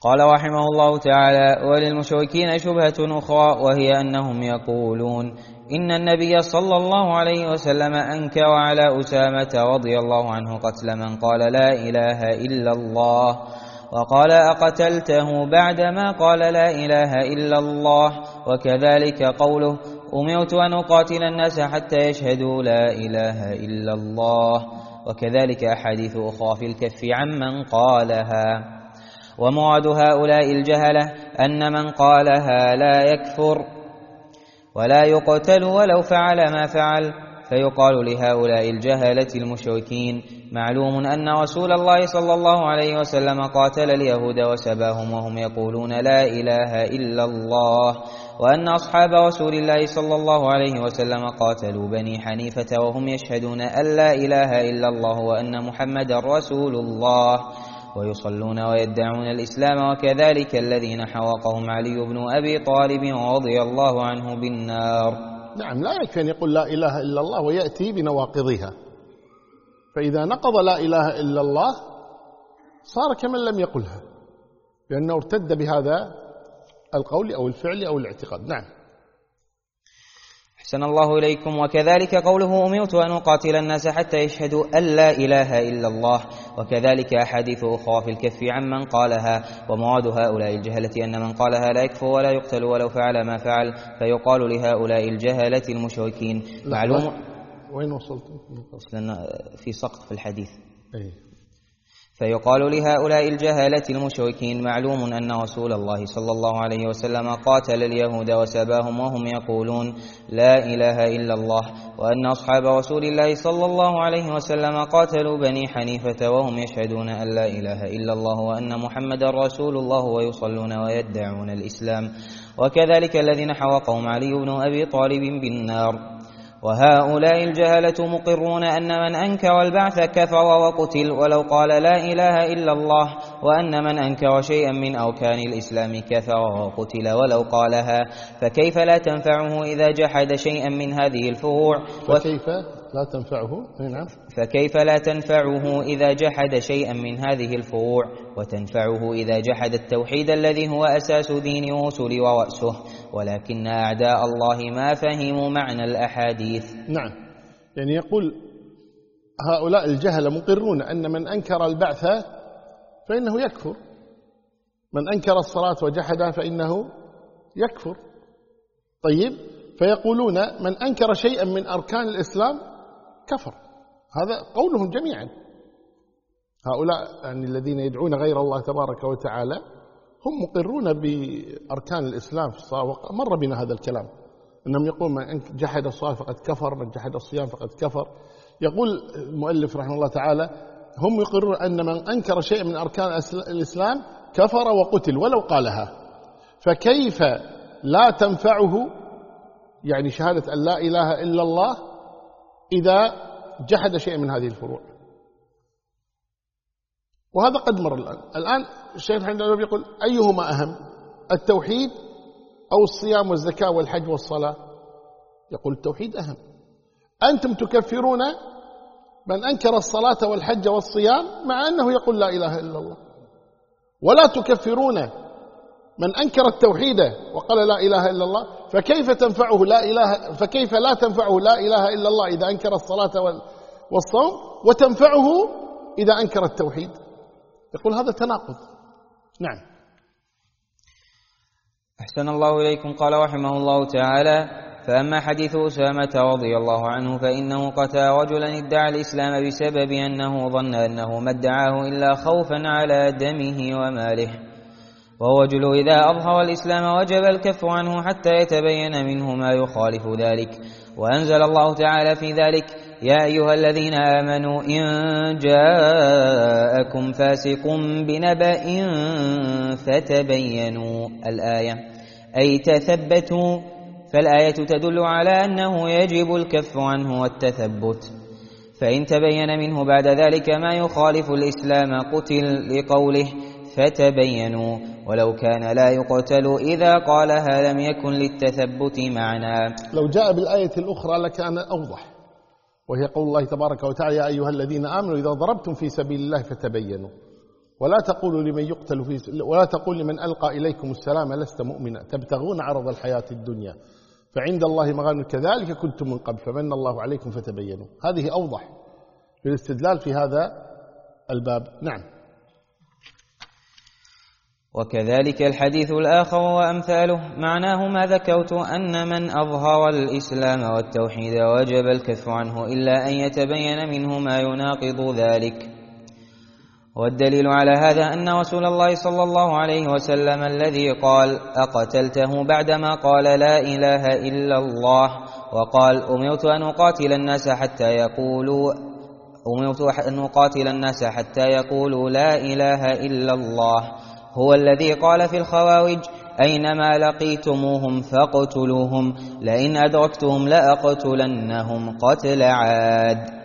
قال رحمه الله تعالى وللمشركين شبهة أخرى وهي أنهم يقولون إن النبي صلى الله عليه وسلم أنكر على أسامة رضي الله عنه قتل من قال لا إله إلا الله وقال أقتلته بعدما قال لا إله إلا الله وكذلك قوله أمرت أن أقاتل الناس حتى يشهدوا لا إله إلا الله وكذلك أحاديث أخرى في الكف عمن قالها. ومراد هؤلاء الجهلة أن من قالها لا يكفر ولا يقتل ولو فعل ما فعل فيقال لهؤلاء الجهلة المشركين معلوم أن رسول الله صلى الله عليه وسلم قاتل اليهود وسباهم وهم يقولون لا إله إلا الله وأن أصحاب رسول الله صلى الله عليه وسلم قاتلوا بني حنيفة وهم يشهدون أن لا إله إلا الله وأن محمد رسول الله. ويصلون ويدعون الإسلام وكذلك الذين حوقهم علي بن أبي طالب رضي الله عنه بالنار. نعم لا يكفي أن يقول لا إله إلا الله ويأتي بنواقضها. فإذا نقض لا إله إلا الله صار كمن لم يقلها لأنه ارتد بهذا القول أو الفعل أو الاعتقاد. نعم. أحسن الله إليكم وكذلك قوله أمرت أن أقاتل الناس حتى يشهدوا أن لا إله إلا الله وكذلك أحاديث أخرى في الكف عمن قالها ومراد هؤلاء الجهلة أن من قالها لا يكفر ولا يقتل ولو فعل ما فعل فيقال لهؤلاء الجهلة المشركين. معلوم؟ وين وصلت؟ في سقط في الحديث. أي فيقال لهؤلاء الجهلة المشركين معلوم أن رسول الله صلى الله عليه وسلم قاتل اليهود وسباهم وهم يقولون لا إله إلا الله وأن أصحاب رسول الله صلى الله عليه وسلم قاتلوا بني حنيفة وهم يشهدون أن لا إله إلا الله وأن محمد رسول الله ويصلون ويدعون الإسلام. وكذلك الذين حوقهم علي بن أبي طالب بالنار. وهؤلاء الجهلة مقرون أن من أنكر البعث كفر وقتل ولو قال لا إله إلا الله وأن من أنكر شيئا من أركان الإسلام كفر وقتل ولو قالها فكيف لا تنفعه إذا جحد شيئا من هذه الفروع؟ فكيف؟ لا تنفعه. نعم. فكيف لا تنفعه إذا جحد شيئا من هذه الفروع؟ وتنفعه إذا جحد التوحيد الذي هو أساس دين الرسل ورأسه. ولكن أعداء الله ما فهموا معنى الأحاديث. نعم. يعني يقول هؤلاء الجهل مقرون أن من أنكر البعث فإنه يكفر. من أنكر الصلاة وجحدها فإنه يكفر. طيب. فيقولون من أنكر شيئا من أركان الإسلام كفر. هذا قولهم جميعا. هؤلاء يعني الذين يدعون غير الله تبارك وتعالى هم مقرون بأركان الإسلام في الصلاة مر بنا هذا الكلام. أنهم يقول من جحد الصلاة فقد كفر من جحد الصيام فقد كفر. يقول المؤلف رحمه الله تعالى هم يقرون أن من أنكر شيء من أركان الإسلام كفر وقتل ولو قالها. فكيف لا تنفعه يعني شهادة أن لا إله إلا الله إذا جحد شيء من هذه الفروع. وهذا قد مر الآن. الآن الشيخ محمد الوهاب يقول أيهما أهم؟ التوحيد أو الصيام والزكاة والحج والصلاة؟ يقول التوحيد أهم. أنتم تكفرون من أنكر الصلاة والحج والصيام مع أنه يقول لا إله إلا الله. ولا تكفرون من أنكر التوحيد وقال لا إله إلا الله فكيف تنفعه لا إله فكيف لا تنفعه لا إله إلا الله إذا أنكر الصلاة والصوم؟ وتنفعه إذا أنكر التوحيد. يقول هذا تناقض. نعم. أحسن الله إليكم. قال رحمه الله تعالى فأما حديث أسامة رضي الله عنه فإنه قتل رجلا ادعى الإسلام بسبب أنه ظن أنه ما ادعاه إلا خوفا على دمه وماله. والرجل إذا أظهر الإسلام وجب الكف عنه حتى يتبين منه ما يخالف ذلك. وأنزل الله تعالى في ذلك يا أيها الذين آمنوا إن جاءكم فاسق بنبأ فتبينوا الآية. أي تثبتوا فالآية تدل على أنه يجب الكف عنه والتثبت. فإن تبين منه بعد ذلك ما يخالف الإسلام قتل لقوله فتبينوا. ولو كان لا يقتل إذا قالها لم يكن للتثبت معنى. لو جاء بالآية الأخرى لكان أوضح وهي قول الله تبارك وتعالى يا أيها الذين آمنوا إذا ضربتم في سبيل الله فتبينوا. ولا تقولوا لمن يقتل في ولا تقول لمن ألقى إليكم السلام لست مؤمنا. تبتغون عرض الحياة الدنيا فعند الله مغانم. كذلك كنتم من قبل فمن الله عليكم فتبينوا. هذه أوضح في الاستدلال في هذا الباب. نعم. وكذلك الحديث الآخر وأمثاله. معناه ما ذكرت أن من أظهر الإسلام والتوحيد وجب الكف عنه إلا أن يتبين منه ما يناقض ذلك. والدليل على هذا أن رسول الله صلى الله عليه وسلم الذي قال أقتلته بعدما قال لا إله إلا الله وقال أمرت أن أقاتل الناس حتى يقولوا أمرت أن أقاتل الناس حتى يقولوا لا إله إلا الله هو الذي قال في الخوارج أينما لقيتموهم فاقتلوهم لئن أدركتهم لأقتلنهم قتل عاد.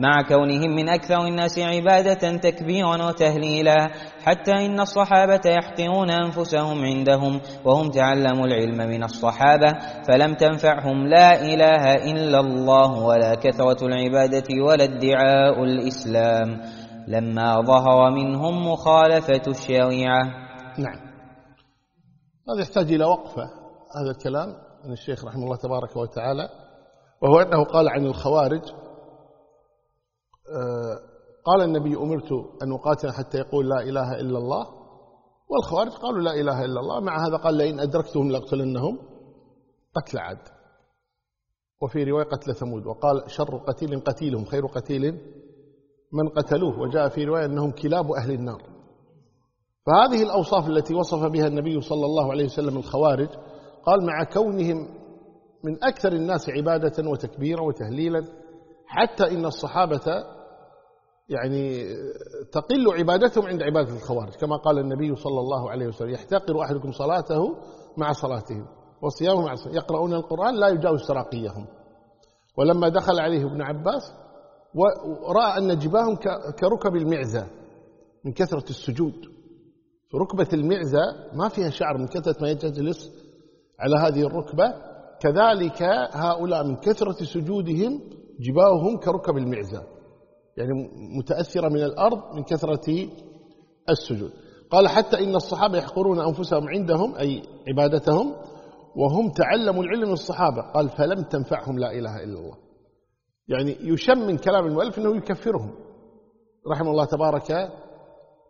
مع كونهم من أكثر الناس عبادة تكبيرا وتهليلا حتى إن الصحابة يحقرون أنفسهم عندهم وهم تعلموا العلم من الصحابة فلم تنفعهم لا إله إلا الله ولا كثرة العبادة ولا ادعاء الإسلام. لما ظهر منهم مخالفة الشريعة. نعم. هذا يحتاج إلى وقفة هذا الكلام من الشيخ رحمه الله تبارك وتعالى وهو أنه قال عن الخوارج آه، قال النبي أمرت أن أقاتل حتى يقول لا إله إلا الله والخوارج قالوا لا إله إلا الله مع هذا قال لئن أدركتهم لأقتلنهم قتل عاد. وفي رواية قتل ثمود وقال شر قتيل قتيلهم خير قتيل من قتلوه وجاء في رواية أنهم كلاب أهل النار. فهذه الأوصاف التي وصف بها النبي صلى الله عليه وسلم الخوارج قال مع كونهم من أكثر الناس عبادة وتكبيرا وتهليلا حتى إن الصحابة يعني تقل عبادتهم عند عبادة الخوارج. كما قال النبي صلى الله عليه وسلم يحتقر أحدكم صلاته مع صلاتهم وصيامه مع صيامه يقرؤون القرآن لا يجاوز تراقيهم ولما دخل عليه ابن عباس ورأى أن جباههم كركب المعزة من كثرة السجود. ركبة المعزة ما فيها شعر من كثرة ما يجلس على هذه الركبة. كذلك هؤلاء من كثرة سجودهم جباههم كركب المعزة. يعني متأثرة من الأرض من كثرة السجود. قال حتى إن الصحابة يحقرون أنفسهم عندهم أي عبادتهم وهم تعلموا العلم من الصحابة. قال فلم تنفعهم لا إله إلا الله. يعني يشم من كلام المؤلف أنه يكفرهم. رحمه الله تبارك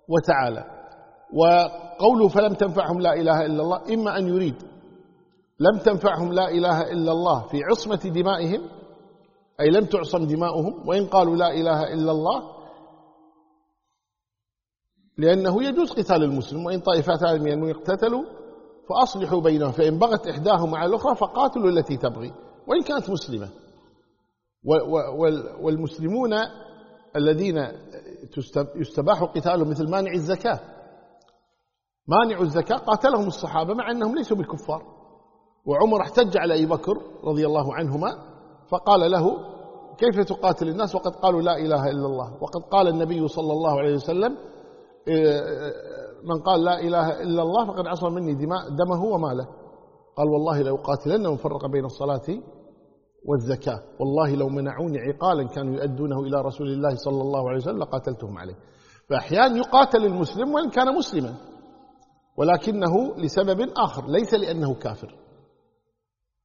وتعالى. وقوله فلم تنفعهم لا إله إلا الله إما أن يريد. لم تنفعهم لا إله إلا الله في عصمة دمائهم أي لم تعصم دماؤهم وإن قالوا لا إله إلا الله لأنه يجوز قتال المسلم وإن طائفتان من المؤمنين اقتتلوا فأصلحوا بينهم فإن بغت إحداهما على الأخرى فقاتلوا التي تبغي وإن كانت مسلمة. والمسلمون الذين يستباح قتالهم مثل مانع الزكاة. مانع الزكاة قاتلهم الصحابة مع أنهم ليسوا بالكفار. وعمر احتج على أبي بكر رضي الله عنهما فقال له كيف تقاتل الناس؟ وقد قالوا لا إله إلا الله. وقد قال النبي صلى الله عليه وسلم إيه، من قال لا إله إلا الله فقد عصر مني دماء دمه وماله. قال والله لو قاتلن من فرق بين الصلاة والزكاة. والله لو منعوني عقالا كانوا يؤدونه إلى رسول الله صلى الله عليه وسلم لقاتلتهم عليه. فأحيانا يقاتل المسلم وإن كان مسلما ولكنه لسبب آخر ليس لأنه كافر.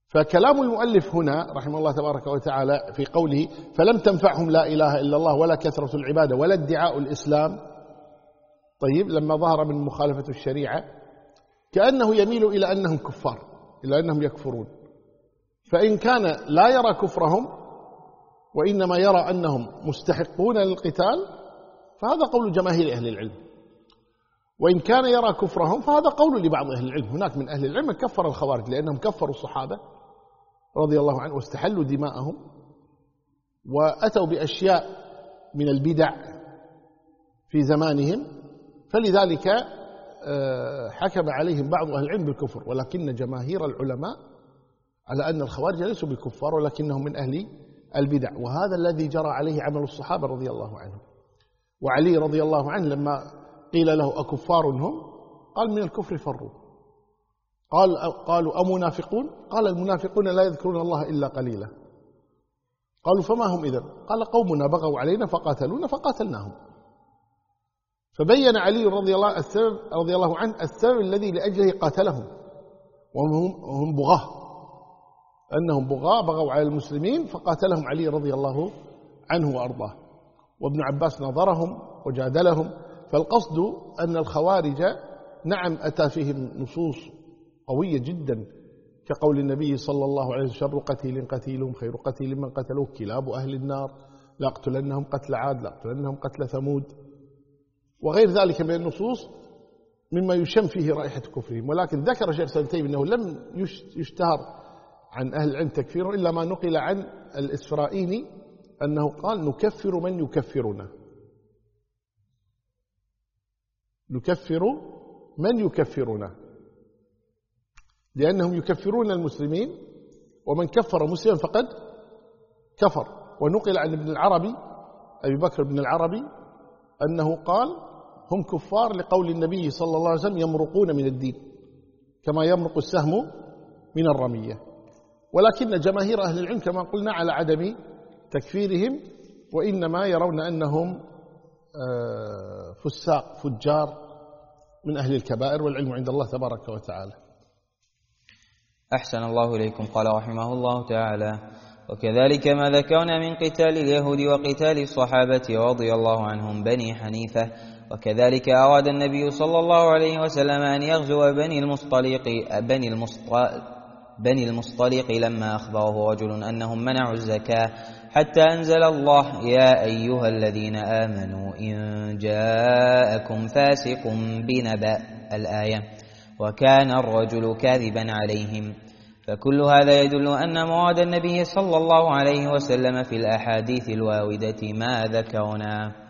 فكلام المؤلف هنا رحمه الله تبارك وتعالى في قوله فلم تنفعهم لا إله إلا الله ولا كثرة العبادة ولا ادعاء الإسلام. طيب لما ظهر من مخالفة الشريعة كأنه يميل إلى أنهم كفار إلى أنهم يكفرون. فإن كان لا يرى كفرهم وإنما يرى أنهم مستحقون للقتال فهذا قول جماهير أهل العلم. وإن كان يرى كفرهم فهذا قول لبعض أهل العلم. هناك من أهل العلم كفر الخوارج لأنهم كفروا الصحابة رضي الله عنه واستحلوا دماءهم وأتوا بأشياء من البدع في زمانهم. فلذلك آه، حكم عليهم بعض أهل العلم بالكفر ولكن جماهير العلماء على أن الخوارج ليسوا بالكفار ولكنهم من أهل البدع. وهذا الذي جرى عليه عمل الصحابة رضي الله عنهم. وعلي رضي الله عنه لما قيل له أكفار هم؟ قال من الكفر فروا. قال قالوا أمنافقون؟ قال المنافقون لا يذكرون الله إلا قليلا. قالوا فما هم إذن؟ قال قومنا بغوا علينا فقاتلونا فقاتلناهم. فبين علي رضي الله, السبب رضي الله عنه السبب الذي لأجله قاتلهم. وهم هم بغاة. أنهم بغاة بغوا على المسلمين فقاتلهم علي رضي الله عنه وأرضاه. وابن عباس نظرهم وجادلهم. فالقصد أن الخوارج نعم أتى فيهم نصوص قوية جدا كقول النبي صلى الله عليه وسلم شر قتيل قتيلهم خير قتيل من قتلوه كلاب أهل النار لأقتلنهم قتل عاد لأقتلنهم قتل ثمود. وغير ذلك من النصوص مما يشم فيه رائحة كفرهم. ولكن ذكر شيخ سنتين أنه لم يشتهر عن أهل العلم تكفير إلا ما نقل عن الإسرائيلي أنه قال نكفر من يكفرنا. نكفر من يكفرنا. لأنهم يكفرون المسلمين ومن كفر مسلما فقد كفر. ونقل عن ابن العربي أبي بكر بن العربي أنه قال هم كفار لقول النبي صلى الله عليه وسلم يمرقون من الدين كما يمرق السهم من الرمية. ولكن جماهير أهل العلم كما قلنا على عدم تكفيرهم وإنما يرون أنهم آه، فساق فجار من أهل الكبائر والعلم عند الله تبارك وتعالى. أحسن الله إليكم قال رحمه الله تعالى وكذلك ما ذكرنا من قتال اليهود وقتال الصحابة رضي الله عنهم بني حنيفة وكذلك أراد النبي صلى الله عليه وسلم أن يغزو بني المصطلق بني المصطلق بني المصطلق لما أخبره رجل أنهم منعوا الزكاة حتى أنزل الله. يا أيها الذين آمنوا إن جاءكم فاسق بنبأ الآية وكان الرجل كاذبا عليهم. فكل هذا يدل أن مواد النبي صلى الله عليه وسلم في الأحاديث الواردة ما ذكرناه